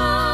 smile.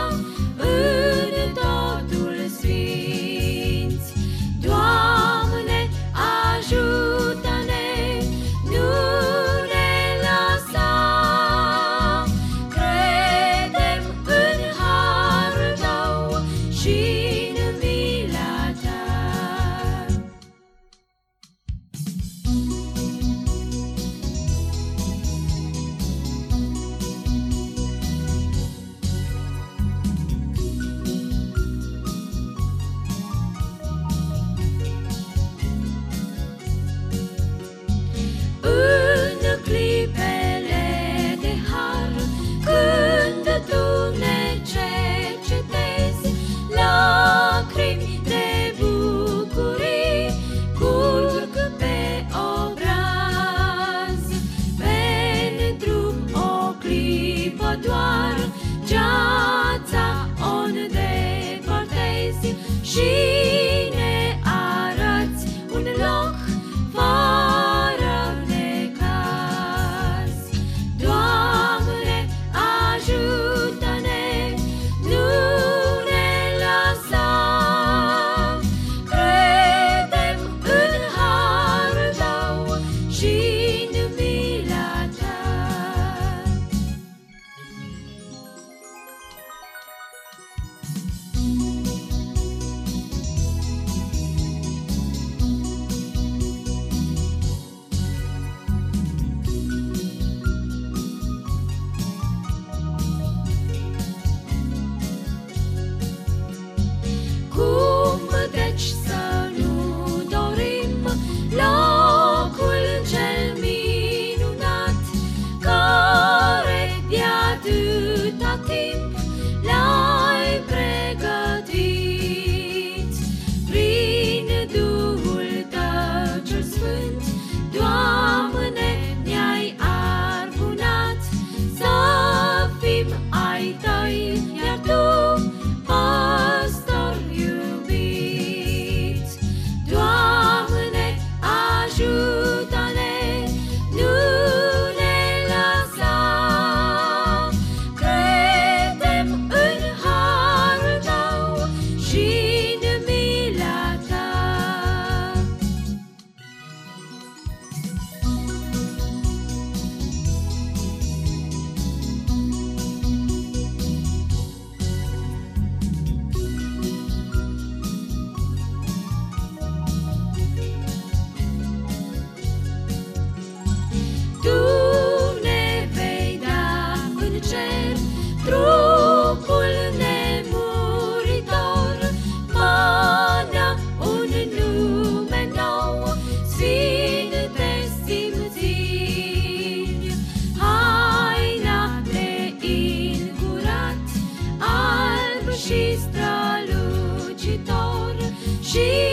strălucitor și